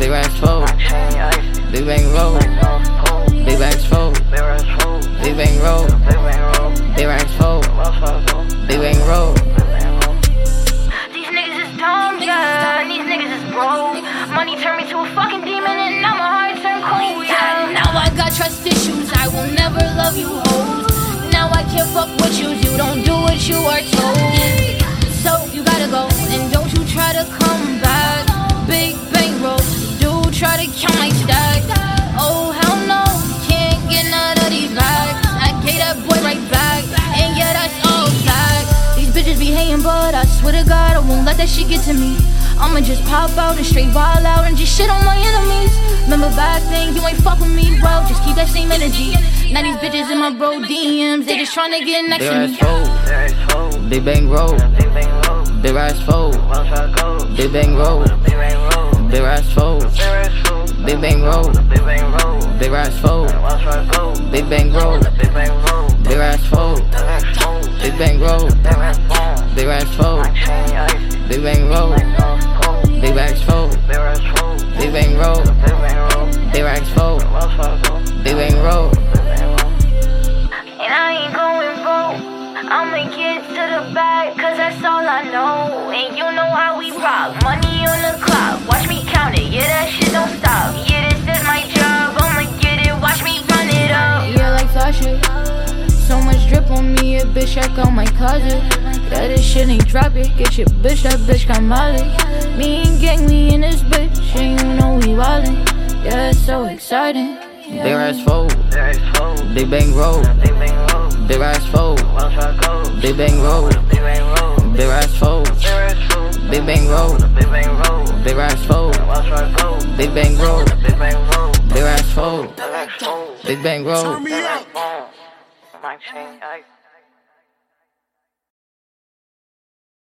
Big ass fold. Big bang roll. Big ass fold. Big bang roll. Big ass fold. Big bang roll. These niggas is dumb, yeah. These niggas is broke. Money turned me to a fucking demon, and now my heart turned cold, yeah. Now I got trust issues, I will never love you hoes. Now I can't fuck with you, you don't do what you are told. Let that shit get to me. I'ma just pop out and straight ball out and just shit on my enemies. Remember back then, you ain't fuck with me, well, just keep that same energy. Now these bitches in my bro DMs, they just tryna get next to me. Big bang roll. Big ass fold. Big bang roll. Big ass fold. Big bang roll. Big ass fold. Big bang roll. Big ass fold. Big bang roll. Big ass fold. Big bang roll. Big ass fold. Big bang roll. Big ass fold. Big bang roll. And I ain't going broke. I'ma get to the bag, cause that's all I know. And you know how we rock. Money on the clock. Watch me count it. Yeah, that shit don't stop. Yeah, this is my job. I'ma get it. Watch me run it up. Yeah, like Sasha. So much drip on me, a bitch check on my closet. Yeah, this shit ain't drop it. Get your bitch, that bitch got molly. Me and gang, me and this bitch, and you know we wildin'. Yeah, it's so exciting. Big ass fold. Big bang roll. Big ass fold. Big bang roll. Big ass fold. Big bang roll. Big ass fold. Big bang roll. Big ass fold. Big bang roll. My chain, I-